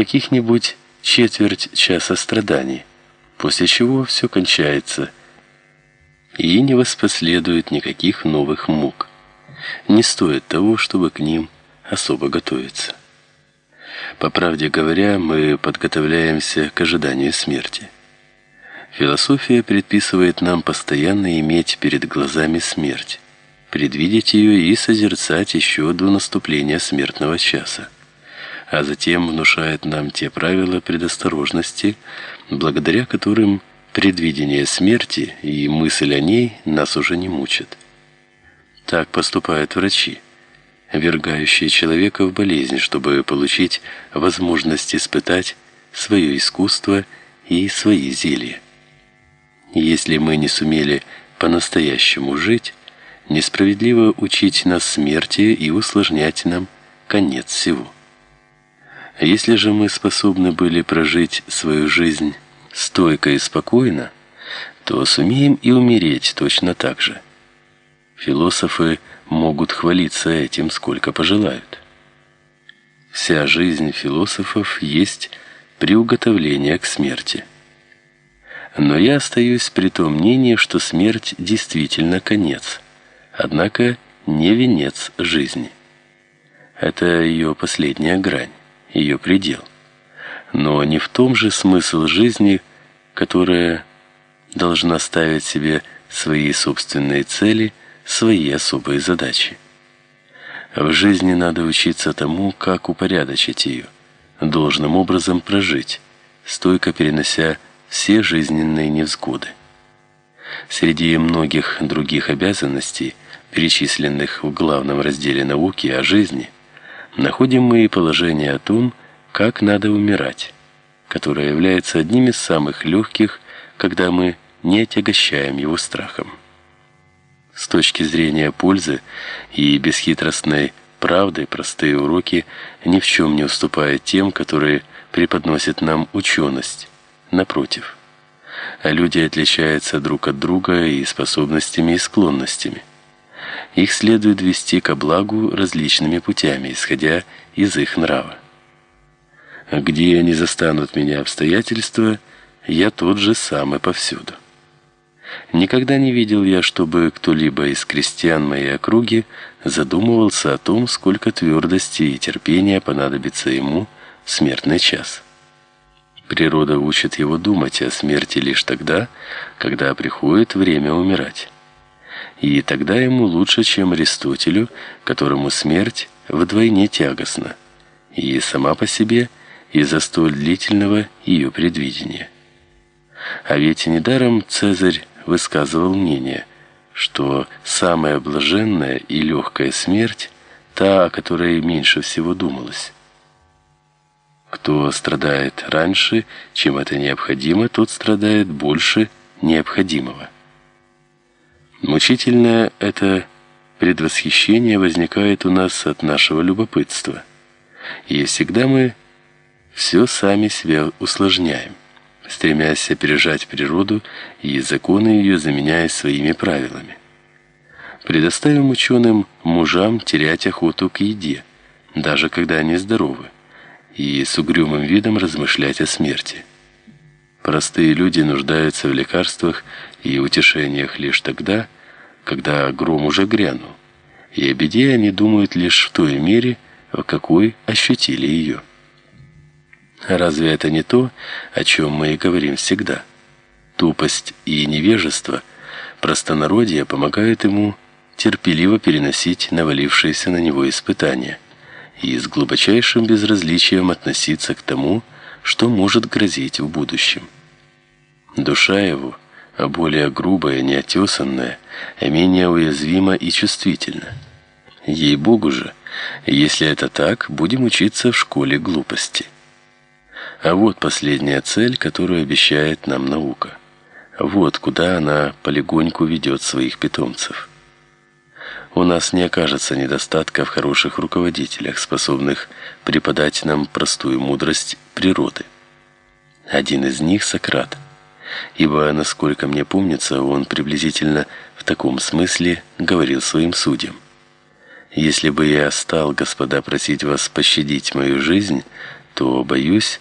каких-нибудь четверть часа страданий, после чего все кончается, и не воспоследует никаких новых мук. Не стоит того, чтобы к ним особо готовиться. По правде говоря, мы подготовляемся к ожиданию смерти. Философия предписывает нам постоянно иметь перед глазами смерть, предвидеть ее и созерцать еще до наступления смертного часа а затем внушает нам те правила предосторожности, благодаря которым предвидение смерти и мысль о ней нас уже не мучат. Так поступают врачи, вергающие человека в болезнь, чтобы получить возможность испытать свое искусство и свои зелья. Если мы не сумели по-настоящему жить, несправедливо учить нас смерти и усложнять нам конец всего. Если же мы способны были прожить свою жизнь стойко и спокойно, то сумеем и умереть точно так же. Философы могут хвалиться этим сколько пожелают. Вся жизнь философов есть приуготовление к смерти. Но я остаюсь при том мнении, что смерть действительно конец, однако не венец жизни. Это ее последняя грань ее предел. Но не в том же смысл жизни, которая должна ставить себе свои собственные цели, свои особые задачи. В жизни надо учиться тому, как упорядочить ее, должным образом прожить, стойко перенося все жизненные невзгоды. Среди многих других обязанностей, перечисленных в главном разделе науки о жизни, находим мы и положение о том, как надо умирать, которое является одним из самых легких, когда мы не отягощаем его страхом. С точки зрения пользы и бесхитростной правды простые уроки ни в чем не уступают тем, которые преподносит нам ученость. Напротив, а люди отличаются друг от друга и способностями, и склонностями. Их следует вести ко благу различными путями, исходя из их нрава. Где они застанут меня обстоятельства, я тот же самый повсюду. Никогда не видел я, чтобы кто-либо из крестьян моей округи задумывался о том, сколько твердости и терпения понадобится ему в смертный час. Природа учит его думать о смерти лишь тогда, когда приходит время умирать и тогда ему лучше, чем Аристотелю, которому смерть вдвойне тягостна, и сама по себе из-за столь длительного ее предвидения. А ведь недаром Цезарь высказывал мнение, что самая блаженная и легкая смерть та, о которой меньше всего думалось. Кто страдает раньше, чем это необходимо, тот страдает больше необходимого. Мучительное это предвосхищение возникает у нас от нашего любопытства. И всегда мы все сами себя усложняем, стремясь опережать природу и законы ее заменяя своими правилами. Предоставим ученым мужам терять охоту к еде, даже когда они здоровы, и с угрюмым видом размышлять о смерти. Простые люди нуждаются в лекарствах и утешениях лишь тогда, когда гром уже грянул. И о беде они думают лишь в той мере, в какой ощутили ее. Разве это не то, о чем мы и говорим всегда? Тупость и невежество, простонародье помогают ему терпеливо переносить навалившиеся на него испытания и с глубочайшим безразличием относиться к тому, что может грозить в будущем. Душа его – а более грубая, неотесанная, а менее уязвима и чувствительна. Ей-богу же, если это так, будем учиться в школе глупости. А вот последняя цель, которую обещает нам наука. Вот куда она полегоньку ведет своих питомцев. У нас не окажется недостатка в хороших руководителях, способных преподать нам простую мудрость природы. Один из них Сократ – ибо, насколько мне помнится, он приблизительно в таком смысле говорил своим судьям. Если бы я стал, господа, просить вас пощадить мою жизнь, то, боюсь,